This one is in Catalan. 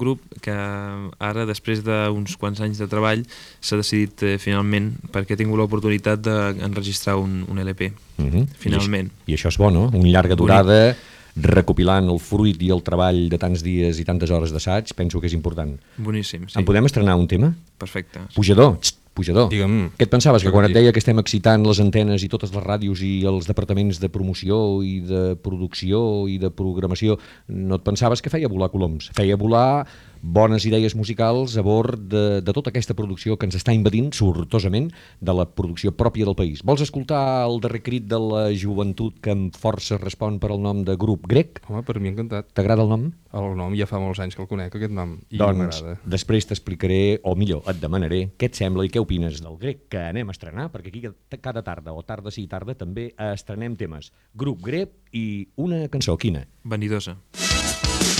grup que ara, després d'uns quants anys de treball, s'ha decidit eh, finalment, perquè he tingut l'oportunitat d'enregistrar un, un LP, Uh -huh. finalment. I, I això és bo, no? Un llarga durada, recopilant el fruit i el treball de tants dies i tantes hores d'assaig, penso que és important. Boníssim, sí. En podem estrenar un tema? Perfecte. Pujador, txt, pujador. Digue'm. Què et pensaves, que quan et deia que estem excitant les antenes i totes les ràdios i els departaments de promoció i de producció i de programació, no et pensaves que feia volar coloms? Feia volar bones idees musicals a bord de, de tota aquesta producció que ens està invadint sortosament de la producció pròpia del país. Vols escoltar el darrer crit de la joventut que amb força respon per al nom de grup grec? Home, per mi encantat. T'agrada el nom? El nom ja fa molts anys que el conec, aquest nom, i doncs m'agrada. després t'explicaré, o millor, et demanaré què et sembla i què opines del grec que anem a estrenar, perquè aquí cada tarda, o tarda sí tarda, també estrenem temes. Grup grec i una cançó, quina? Vanidosa. Vanidosa.